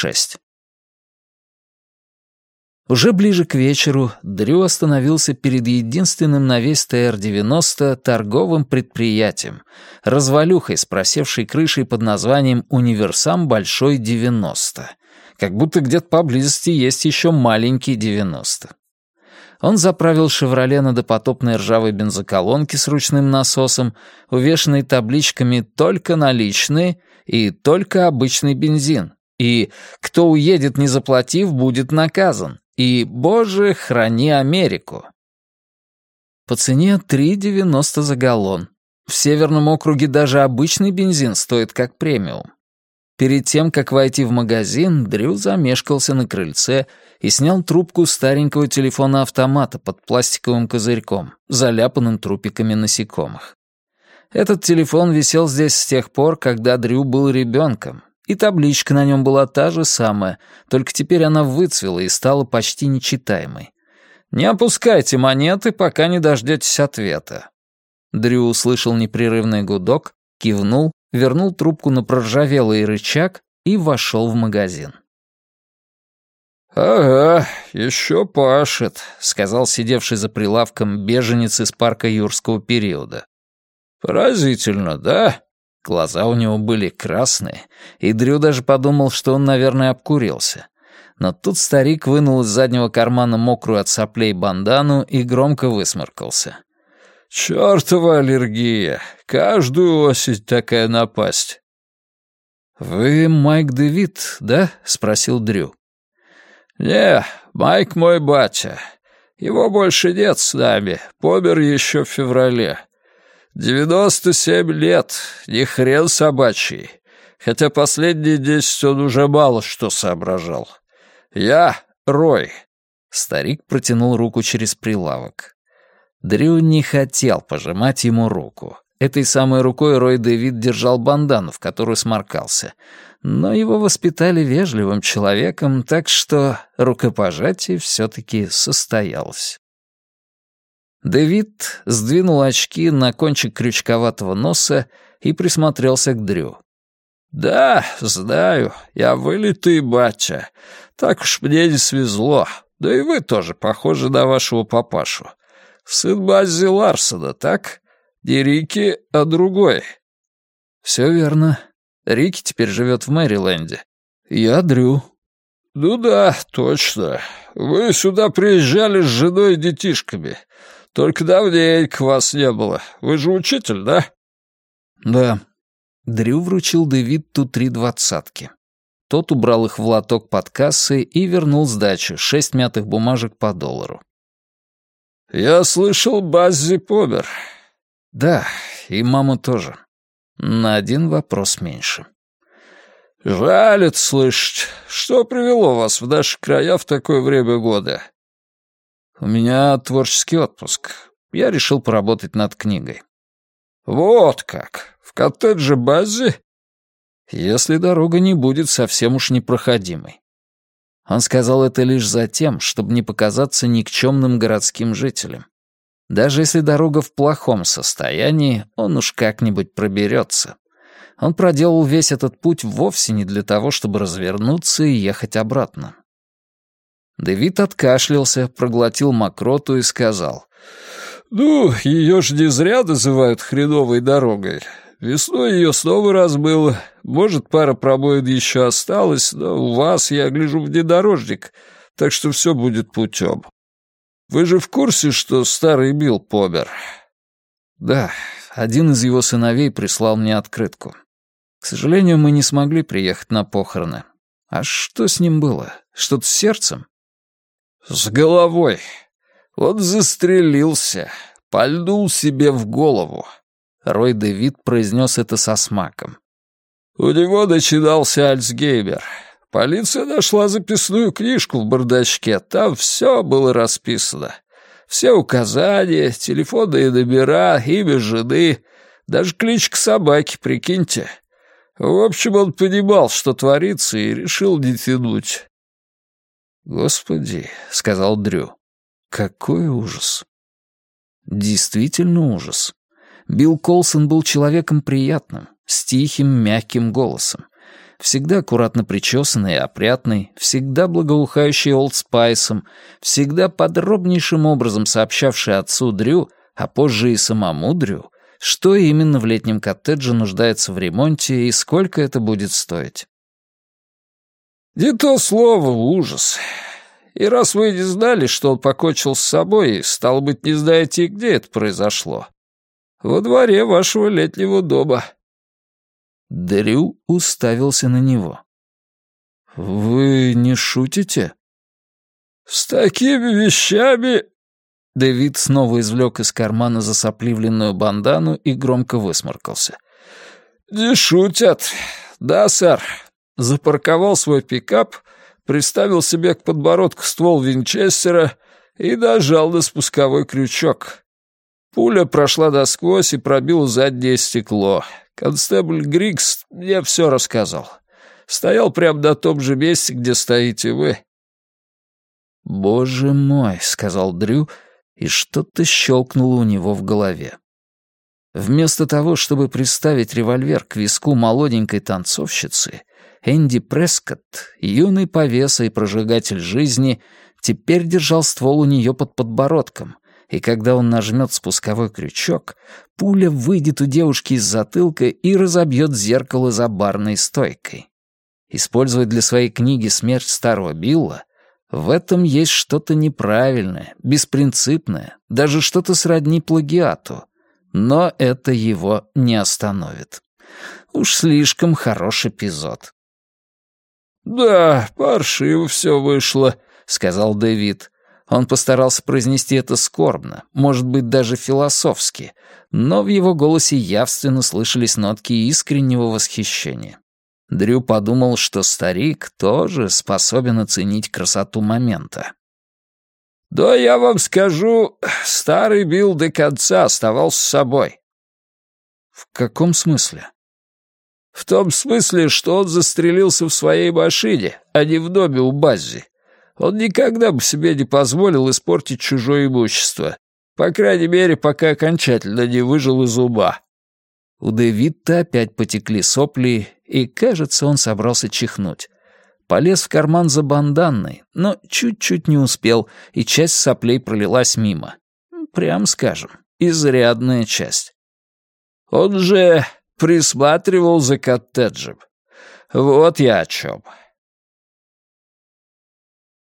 6. Уже ближе к вечеру Дрю остановился перед единственным на весь ТР-90 торговым предприятием, развалюхой с крышей под названием «Универсам Большой 90», как будто где-то поблизости есть еще маленький 90. Он заправил «Шевроле» на допотопной ржавой бензоколонке с ручным насосом, увешанной табличками «Только наличные» и «Только обычный бензин», и «Кто уедет, не заплатив, будет наказан», и «Боже, храни Америку». По цене 3,90 за галлон. В Северном округе даже обычный бензин стоит как премиум. Перед тем, как войти в магазин, Дрю замешкался на крыльце и снял трубку старенького телефона-автомата под пластиковым козырьком, заляпанным трупиками насекомых. Этот телефон висел здесь с тех пор, когда Дрю был ребенком, и табличка на нем была та же самая, только теперь она выцвела и стала почти нечитаемой. «Не опускайте монеты, пока не дождетесь ответа». Дрю услышал непрерывный гудок, кивнул, вернул трубку на проржавелый рычаг и вошел в магазин. «Ага, еще пашет», — сказал сидевший за прилавком беженец из парка юрского периода. «Поразительно, да?» Глаза у него были красные, и Дрю даже подумал, что он, наверное, обкурился. Но тут старик вынул из заднего кармана мокрую от соплей бандану и громко высморкался. «Чёртова аллергия! Каждую осень такая напасть!» «Вы Майк Дэвид, да?» — спросил Дрю. «Не, Майк мой батя. Его больше нет с нами, помер еще в феврале. Девяносто семь лет, ни хрен собачий. Хотя последние десять он уже мало что соображал. Я Рой. Старик протянул руку через прилавок. Дрю не хотел пожимать ему руку. Этой самой рукой Рой Дэвид держал бандану, в которую сморкался. Но его воспитали вежливым человеком, так что рукопожатие все-таки состоялось. Дэвид сдвинул очки на кончик крючковатого носа и присмотрелся к Дрю. «Да, знаю, я вылитый батя. Так уж мне не свезло. Да и вы тоже похожи на вашего папашу. Сын Баззи Ларсона, так? Не Рики, а другой». «Все верно. Рики теперь живет в Мэриленде. Я Дрю». «Ну да, точно. Вы сюда приезжали с женой и детишками. Только давненько вас не было. Вы же учитель, да?» «Да». Дрю вручил Дэвидту три двадцатки. Тот убрал их в лоток под кассой и вернул сдачу, шесть мятых бумажек по доллару. «Я слышал, Баззи помер». «Да, и мама тоже. На один вопрос меньше». «Жаль это слышать. Что привело вас в наши края в такое время года? У меня творческий отпуск. Я решил поработать над книгой. Вот как. В коттедже Баззи? Если дорога не будет совсем уж непроходимой. Он сказал это лишь за тем, чтобы не показаться никчемным городским жителям. Даже если дорога в плохом состоянии, он уж как-нибудь проберется. Он проделал весь этот путь вовсе не для того, чтобы развернуться и ехать обратно. Дэвид откашлялся, проглотил мокроту и сказал. «Ну, ее ж не зря называют хреновой дорогой. Весной ее снова разбыло. Может, пара пробоин еще осталась, но у вас, я гляжу, внедорожник, так что все будет путем. Вы же в курсе, что старый Билл помер?» «Да, один из его сыновей прислал мне открытку. К сожалению, мы не смогли приехать на похороны. А что с ним было? Что-то с сердцем?» «С головой. Он застрелился, пальнул себе в голову». Рой Дэвид произнес это со смаком. «У него начинался Альцгеймер. Полиция нашла записную книжку в бардачке, там все было расписано. Все указания, телефонные номера, имя жены, даже кличка собаки, прикиньте. В общем, он понимал, что творится, и решил не тянуть. «Господи», — сказал Дрю, — «какой ужас». Действительно ужас. Билл Колсон был человеком приятным, с тихим, мягким голосом. всегда аккуратно причесанный и опрятный, всегда благоухающий олдспайсом, всегда подробнейшим образом сообщавший отцу Дрю, а позже и самому Дрю, что именно в летнем коттедже нуждается в ремонте и сколько это будет стоить. «Не то слово, ужас. И раз вы не знали, что он покончил с собой, стало быть, не знаете, где это произошло. Во дворе вашего летнего дома». Дрю уставился на него. «Вы не шутите?» «С такими вещами...» Дэвид снова извлек из кармана засопливленную бандану и громко высморкался. «Не шутят. Да, сэр. Запарковал свой пикап, приставил себе к подбородку ствол винчестера и дожал на спусковой крючок. Пуля прошла досквозь и пробила заднее стекло. Констебль Грикс мне все рассказал. Стоял прямо на том же месте, где стоите вы. «Боже мой», — сказал Дрю, и что-то щелкнуло у него в голове. Вместо того, чтобы приставить револьвер к виску молоденькой танцовщицы, Энди Прескотт, юный повеса и прожигатель жизни, теперь держал ствол у нее под подбородком, и когда он нажмет спусковой крючок, пуля выйдет у девушки из затылка и разобьет зеркало за барной стойкой. Использовать для своей книги «Смерть старого Билла» в этом есть что-то неправильное, беспринципное, даже что-то сродни плагиату. Но это его не остановит. Уж слишком хороший эпизод. «Да, паршиво все вышло», — сказал Дэвид. Он постарался произнести это скорбно, может быть, даже философски, но в его голосе явственно слышались нотки искреннего восхищения. Дрю подумал, что старик тоже способен оценить красоту момента. «Да я вам скажу, старый Билл до конца оставался с собой». «В каком смысле?» «В том смысле, что он застрелился в своей машине, а не в доме у Баззи. Он никогда бы себе не позволил испортить чужое имущество. По крайней мере, пока окончательно не выжил из ума. У Дэвидта опять потекли сопли, и, кажется, он собрался чихнуть. Полез в карман за банданной, но чуть-чуть не успел, и часть соплей пролилась мимо. Прям скажем, изрядная часть. Он же присматривал за коттеджем. Вот я о чем.